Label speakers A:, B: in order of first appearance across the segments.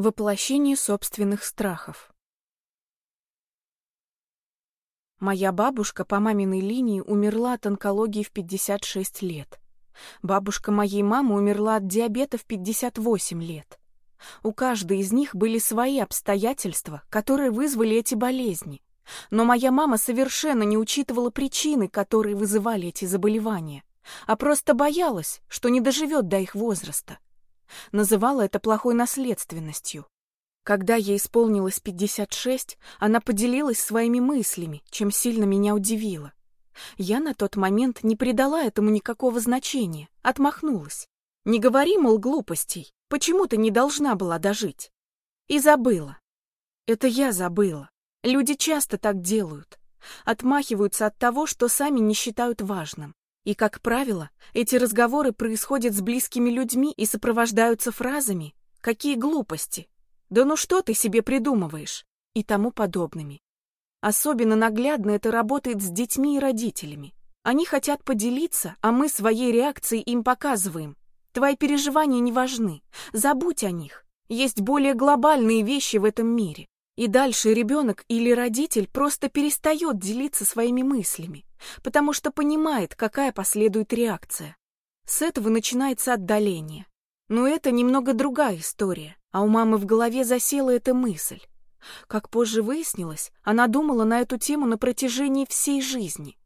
A: Воплощение собственных страхов. Моя бабушка по маминой линии умерла от онкологии в 56 лет. Бабушка моей мамы умерла от диабета в 58 лет. У каждой из них были свои обстоятельства, которые вызвали эти болезни. Но моя мама совершенно не учитывала причины, которые вызывали эти заболевания, а просто боялась, что не доживет до их возраста. Называла это плохой наследственностью. Когда ей исполнилось 56, она поделилась своими мыслями, чем сильно меня удивило. Я на тот момент не придала этому никакого значения, отмахнулась. Не говори, мол, глупостей, почему ты не должна была дожить? И забыла. Это я забыла. Люди часто так делают. Отмахиваются от того, что сами не считают важным. И, как правило, эти разговоры происходят с близкими людьми и сопровождаются фразами «какие глупости», «да ну что ты себе придумываешь» и тому подобными. Особенно наглядно это работает с детьми и родителями. Они хотят поделиться, а мы своей реакцией им показываем. Твои переживания не важны, забудь о них. Есть более глобальные вещи в этом мире. И дальше ребенок или родитель просто перестает делиться своими мыслями, потому что понимает, какая последует реакция. С этого начинается отдаление. Но это немного другая история, а у мамы в голове засела эта мысль. Как позже выяснилось, она думала на эту тему на протяжении всей жизни.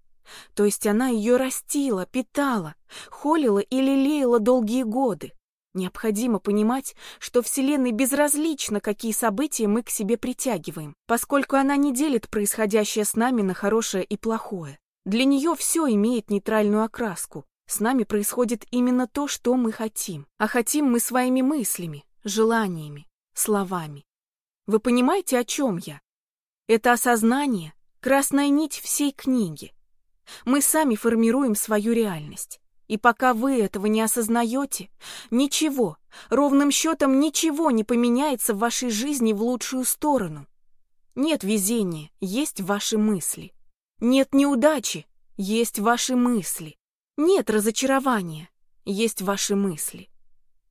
A: То есть она ее растила, питала, холила и лелеяла долгие годы. Необходимо понимать, что Вселенной безразлично, какие события мы к себе притягиваем, поскольку она не делит происходящее с нами на хорошее и плохое. Для нее все имеет нейтральную окраску. С нами происходит именно то, что мы хотим. А хотим мы своими мыслями, желаниями, словами. Вы понимаете, о чем я? Это осознание — красная нить всей книги. Мы сами формируем свою реальность. И пока вы этого не осознаете, ничего, ровным счетом ничего не поменяется в вашей жизни в лучшую сторону. Нет везения, есть ваши мысли. Нет неудачи, есть ваши мысли. Нет разочарования, есть ваши мысли.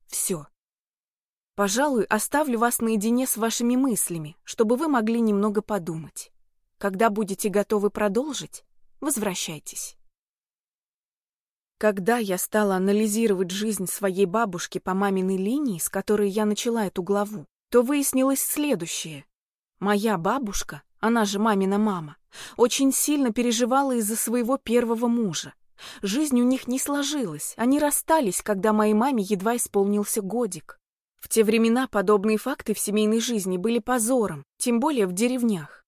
A: Все. Пожалуй, оставлю вас наедине с вашими мыслями, чтобы вы могли немного подумать. Когда будете готовы продолжить, возвращайтесь. Когда я стала анализировать жизнь своей бабушки по маминой линии, с которой я начала эту главу, то выяснилось следующее. Моя бабушка, она же мамина мама, очень сильно переживала из-за своего первого мужа. Жизнь у них не сложилась, они расстались, когда моей маме едва исполнился годик. В те времена подобные факты в семейной жизни были позором, тем более в деревнях.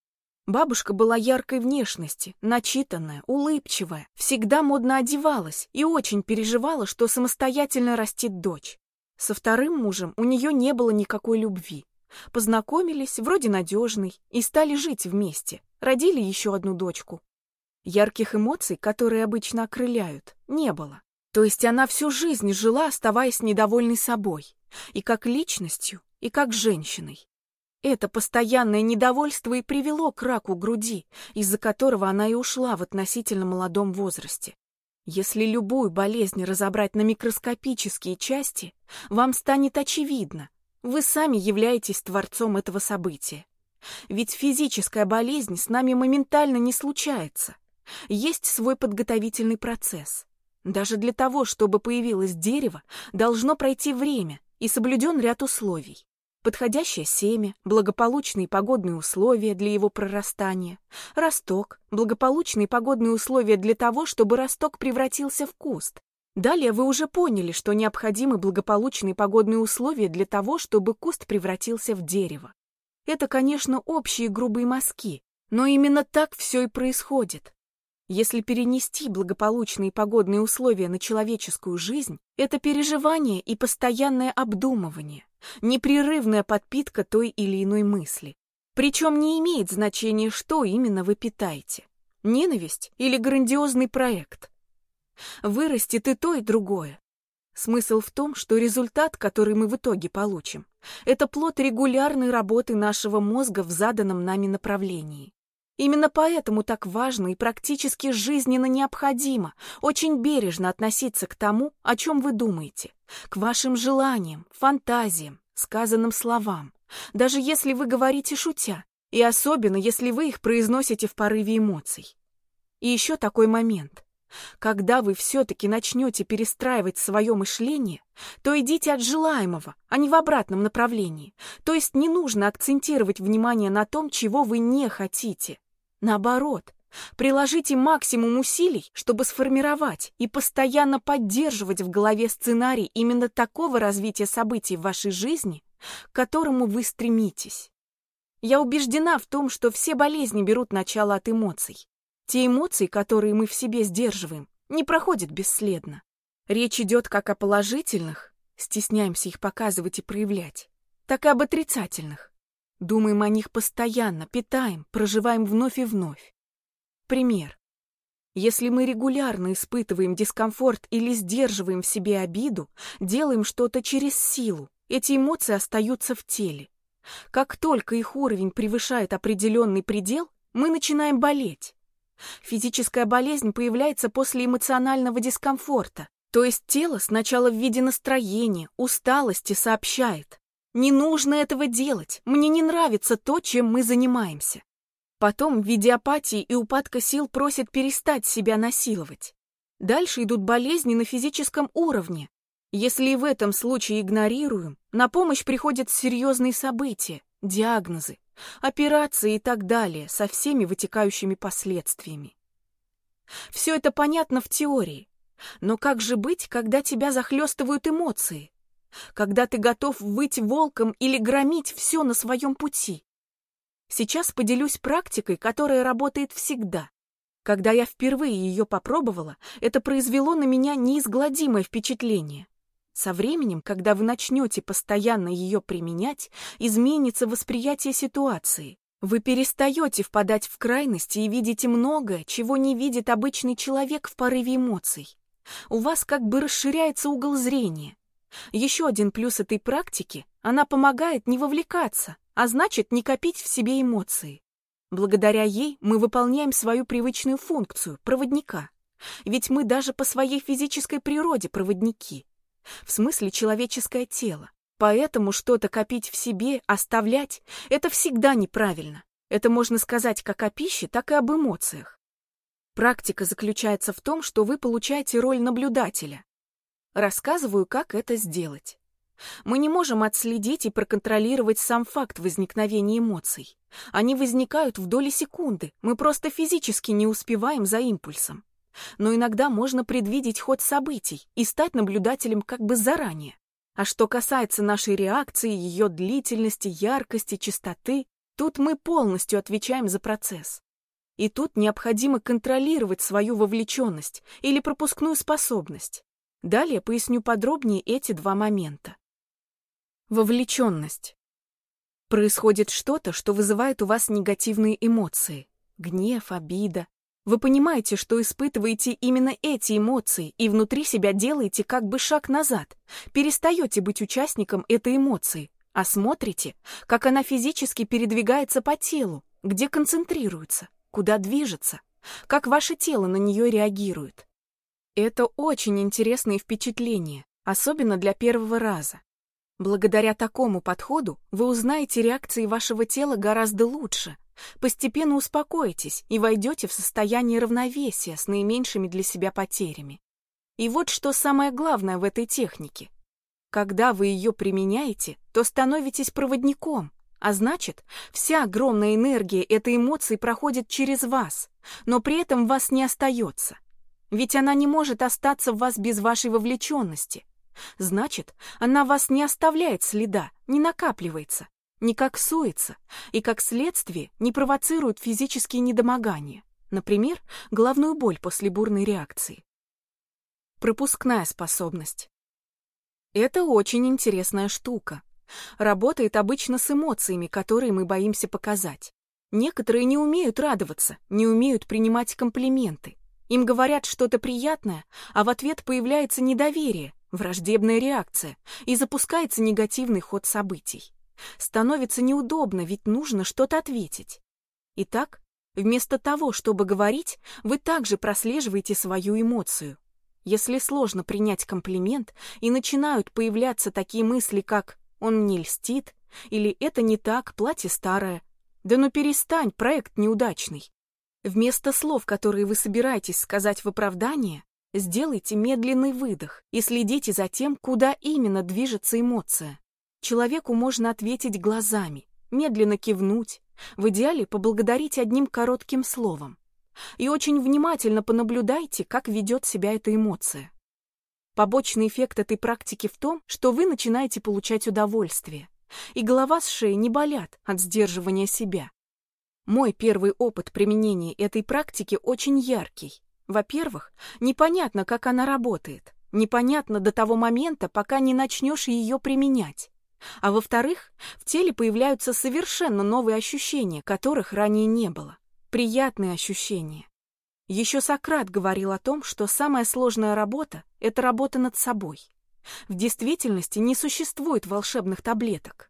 A: Бабушка была яркой внешности, начитанная, улыбчивая, всегда модно одевалась и очень переживала, что самостоятельно растит дочь. Со вторым мужем у нее не было никакой любви. Познакомились, вроде надежный, и стали жить вместе. Родили еще одну дочку. Ярких эмоций, которые обычно окрыляют, не было. То есть она всю жизнь жила, оставаясь недовольной собой. И как личностью, и как женщиной. Это постоянное недовольство и привело к раку груди, из-за которого она и ушла в относительно молодом возрасте. Если любую болезнь разобрать на микроскопические части, вам станет очевидно, вы сами являетесь творцом этого события. Ведь физическая болезнь с нами моментально не случается. Есть свой подготовительный процесс. Даже для того, чтобы появилось дерево, должно пройти время и соблюден ряд условий подходящее семя, благополучные погодные условия для его прорастания, росток, благополучные погодные условия для того, чтобы росток превратился в куст. Далее вы уже поняли, что необходимы благополучные погодные условия для того, чтобы куст превратился в дерево. Это, конечно, общие грубые мазки, но именно так все и происходит. Если перенести благополучные погодные условия на человеческую жизнь, это переживание и постоянное обдумывание, непрерывная подпитка той или иной мысли. Причем не имеет значения, что именно вы питаете. Ненависть или грандиозный проект. Вырастет и то, и другое. Смысл в том, что результат, который мы в итоге получим, это плод регулярной работы нашего мозга в заданном нами направлении. Именно поэтому так важно и практически жизненно необходимо очень бережно относиться к тому, о чем вы думаете, к вашим желаниям, фантазиям, сказанным словам, даже если вы говорите шутя, и особенно если вы их произносите в порыве эмоций. И еще такой момент. Когда вы все-таки начнете перестраивать свое мышление, то идите от желаемого, а не в обратном направлении. То есть не нужно акцентировать внимание на том, чего вы не хотите. Наоборот, приложите максимум усилий, чтобы сформировать и постоянно поддерживать в голове сценарий именно такого развития событий в вашей жизни, к которому вы стремитесь. Я убеждена в том, что все болезни берут начало от эмоций. Те эмоции, которые мы в себе сдерживаем, не проходят бесследно. Речь идет как о положительных, стесняемся их показывать и проявлять, так и об отрицательных. Думаем о них постоянно, питаем, проживаем вновь и вновь. Пример. Если мы регулярно испытываем дискомфорт или сдерживаем в себе обиду, делаем что-то через силу, эти эмоции остаются в теле. Как только их уровень превышает определенный предел, мы начинаем болеть. Физическая болезнь появляется после эмоционального дискомфорта, то есть тело сначала в виде настроения, усталости сообщает. Не нужно этого делать, мне не нравится то, чем мы занимаемся. Потом в виде апатии и упадка сил просит перестать себя насиловать. Дальше идут болезни на физическом уровне. Если и в этом случае игнорируем, на помощь приходят серьезные события, диагнозы, операции и так далее, со всеми вытекающими последствиями. Все это понятно в теории, но как же быть, когда тебя захлестывают эмоции? Когда ты готов выйти волком или громить все на своем пути? Сейчас поделюсь практикой, которая работает всегда. Когда я впервые ее попробовала, это произвело на меня неизгладимое впечатление. Со временем, когда вы начнете постоянно ее применять, изменится восприятие ситуации. Вы перестаете впадать в крайности и видите многое, чего не видит обычный человек в порыве эмоций. У вас как бы расширяется угол зрения. Еще один плюс этой практики – она помогает не вовлекаться, а значит не копить в себе эмоции. Благодаря ей мы выполняем свою привычную функцию – проводника. Ведь мы даже по своей физической природе проводники – в смысле человеческое тело. Поэтому что-то копить в себе, оставлять — это всегда неправильно. Это можно сказать как о пище, так и об эмоциях. Практика заключается в том, что вы получаете роль наблюдателя. Рассказываю, как это сделать. Мы не можем отследить и проконтролировать сам факт возникновения эмоций. Они возникают в доли секунды, мы просто физически не успеваем за импульсом но иногда можно предвидеть ход событий и стать наблюдателем как бы заранее. А что касается нашей реакции, ее длительности, яркости, частоты, тут мы полностью отвечаем за процесс. И тут необходимо контролировать свою вовлеченность или пропускную способность. Далее поясню подробнее эти два момента. Вовлеченность. Происходит что-то, что вызывает у вас негативные эмоции. Гнев, обида, вы понимаете, что испытываете именно эти эмоции и внутри себя делаете как бы шаг назад, перестаете быть участником этой эмоции, а смотрите, как она физически передвигается по телу, где концентрируется, куда движется, как ваше тело на нее реагирует. Это очень интересные впечатления, особенно для первого раза. Благодаря такому подходу вы узнаете реакции вашего тела гораздо лучше, Постепенно успокоитесь и войдете в состояние равновесия с наименьшими для себя потерями. И вот что самое главное в этой технике. Когда вы ее применяете, то становитесь проводником, а значит, вся огромная энергия этой эмоции проходит через вас, но при этом вас не остается. Ведь она не может остаться в вас без вашей вовлеченности. Значит, она вас не оставляет следа, не накапливается, не коксуется и, как следствие, не провоцирует физические недомогания, например, головную боль после бурной реакции. Пропускная способность. Это очень интересная штука. Работает обычно с эмоциями, которые мы боимся показать. Некоторые не умеют радоваться, не умеют принимать комплименты. Им говорят что-то приятное, а в ответ появляется недоверие, враждебная реакция, и запускается негативный ход событий. Становится неудобно, ведь нужно что-то ответить. Итак, вместо того, чтобы говорить, вы также прослеживаете свою эмоцию. Если сложно принять комплимент и начинают появляться такие мысли, как «он мне льстит», Или это не так, платье старое. Да ну перестань, проект неудачный. Вместо слов, которые вы собираетесь сказать в оправдание, сделайте медленный выдох и следите за тем, куда именно движется эмоция. Человеку можно ответить глазами, медленно кивнуть, в идеале поблагодарить одним коротким словом. И очень внимательно понаблюдайте, как ведет себя эта эмоция. Побочный эффект этой практики в том, что вы начинаете получать удовольствие, и голова с шеей не болят от сдерживания себя. Мой первый опыт применения этой практики очень яркий. Во-первых, непонятно, как она работает. Непонятно до того момента, пока не начнешь ее применять. А во-вторых, в теле появляются совершенно новые ощущения, которых ранее не было. Приятные ощущения. Еще Сократ говорил о том, что самая сложная работа — это работа над собой. В действительности не существует волшебных таблеток.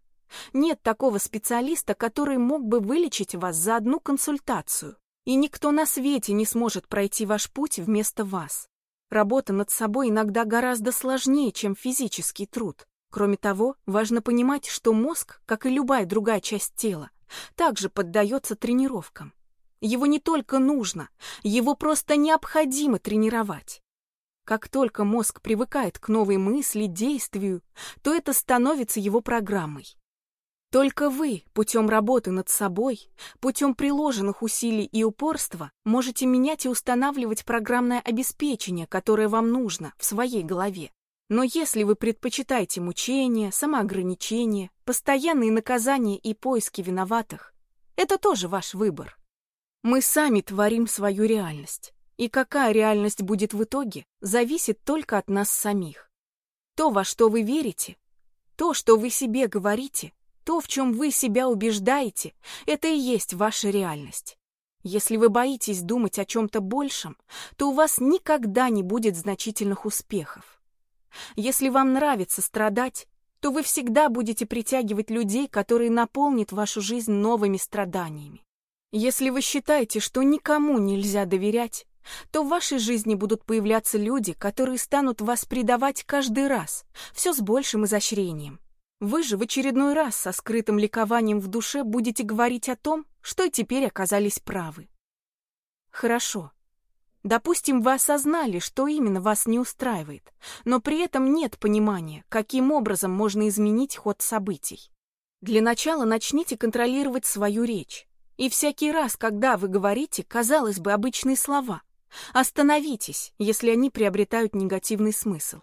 A: Нет такого специалиста, который мог бы вылечить вас за одну консультацию. И никто на свете не сможет пройти ваш путь вместо вас. Работа над собой иногда гораздо сложнее, чем физический труд. Кроме того, важно понимать, что мозг, как и любая другая часть тела, также поддается тренировкам. Его не только нужно, его просто необходимо тренировать. Как только мозг привыкает к новой мысли, действию, то это становится его программой. Только вы, путем работы над собой, путем приложенных усилий и упорства, можете менять и устанавливать программное обеспечение, которое вам нужно в своей голове. Но если вы предпочитаете мучения, самоограничения, постоянные наказания и поиски виноватых, это тоже ваш выбор. Мы сами творим свою реальность. И какая реальность будет в итоге, зависит только от нас самих. То, во что вы верите, то, что вы себе говорите, то, в чем вы себя убеждаете, это и есть ваша реальность. Если вы боитесь думать о чем-то большем, то у вас никогда не будет значительных успехов. Если вам нравится страдать, то вы всегда будете притягивать людей, которые наполнят вашу жизнь новыми страданиями. Если вы считаете, что никому нельзя доверять, то в вашей жизни будут появляться люди, которые станут вас предавать каждый раз, все с большим изощрением. Вы же в очередной раз со скрытым ликованием в душе будете говорить о том, что теперь оказались правы. Хорошо. Допустим, вы осознали, что именно вас не устраивает, но при этом нет понимания, каким образом можно изменить ход событий. Для начала начните контролировать свою речь. И всякий раз, когда вы говорите, казалось бы, обычные слова, остановитесь, если они приобретают негативный смысл.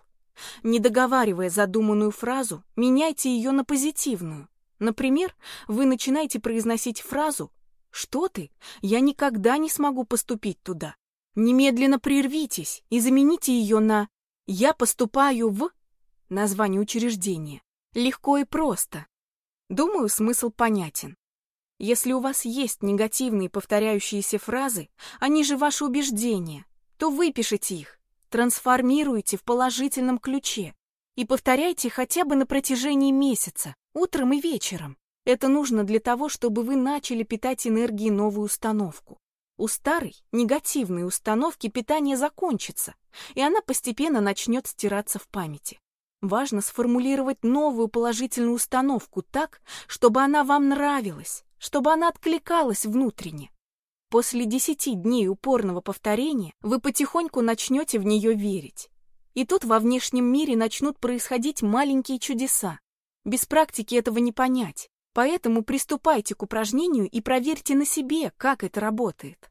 A: Не договаривая задуманную фразу, меняйте ее на позитивную. Например, вы начинаете произносить фразу «Что ты? Я никогда не смогу поступить туда». Немедленно прервитесь и замените ее на «Я поступаю в...» название учреждения. Легко и просто. Думаю, смысл понятен. Если у вас есть негативные повторяющиеся фразы, они же ваши убеждения, то выпишите их, трансформируйте в положительном ключе и повторяйте хотя бы на протяжении месяца, утром и вечером. Это нужно для того, чтобы вы начали питать энергией новую установку. У старой, негативной установки питание закончится, и она постепенно начнет стираться в памяти. Важно сформулировать новую положительную установку так, чтобы она вам нравилась, чтобы она откликалась внутренне. После десяти дней упорного повторения вы потихоньку начнете в нее верить. И тут во внешнем мире начнут происходить маленькие чудеса. Без практики этого не понять. Поэтому приступайте к упражнению и проверьте на себе, как это работает.